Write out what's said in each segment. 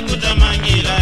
kudamangila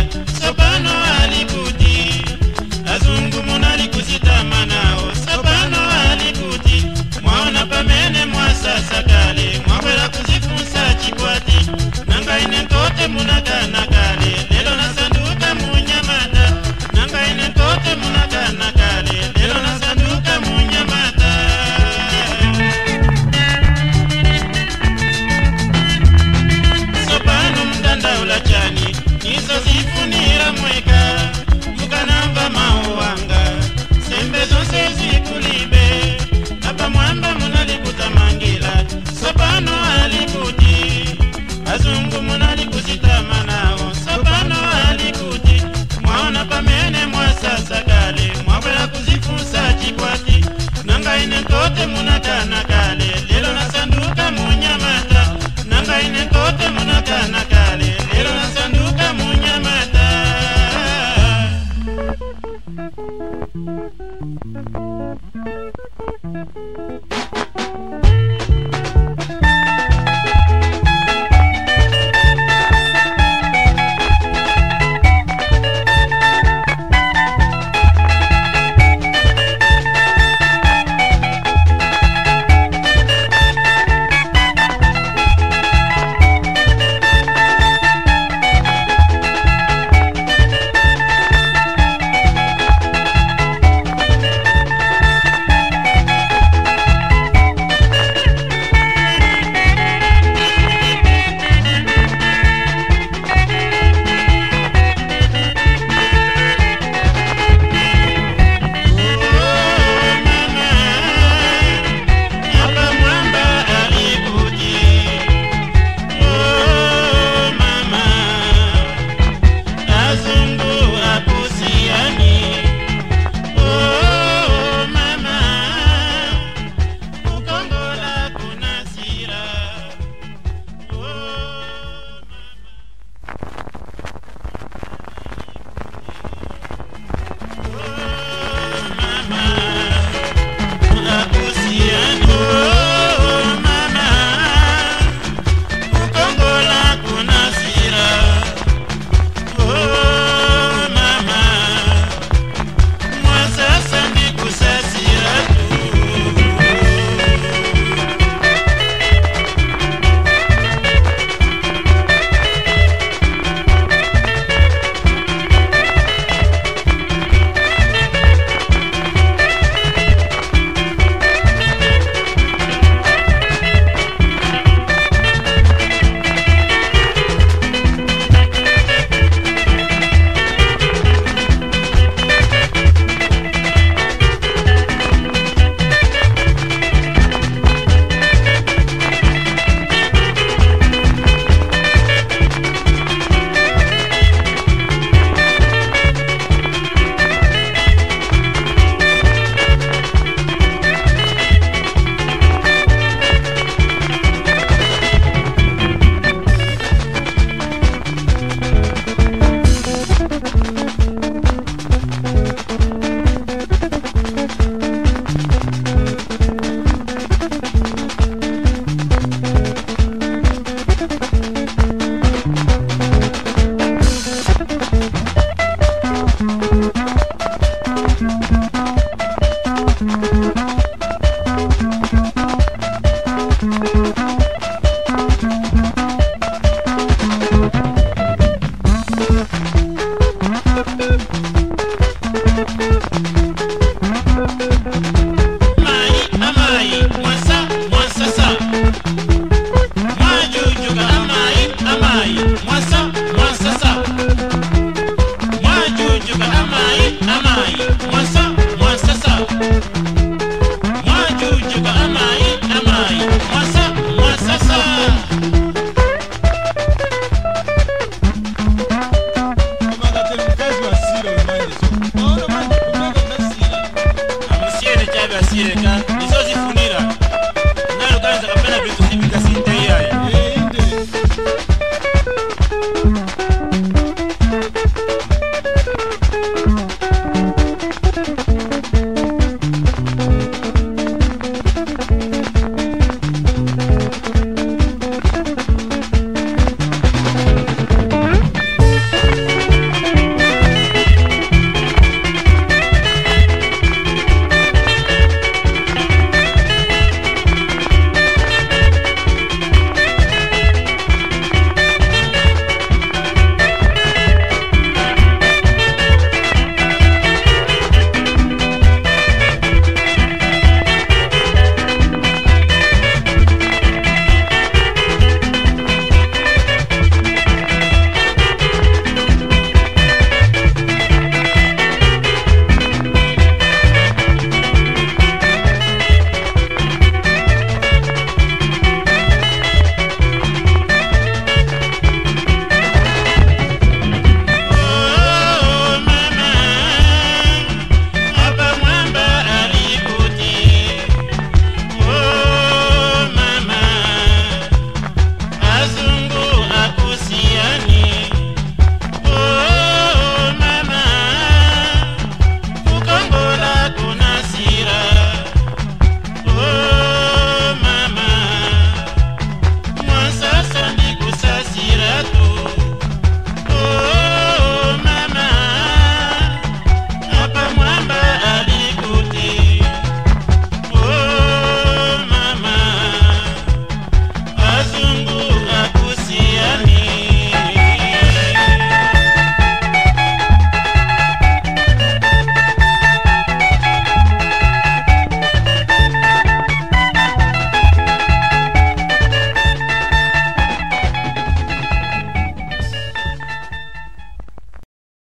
mwasasa mwajujuka amai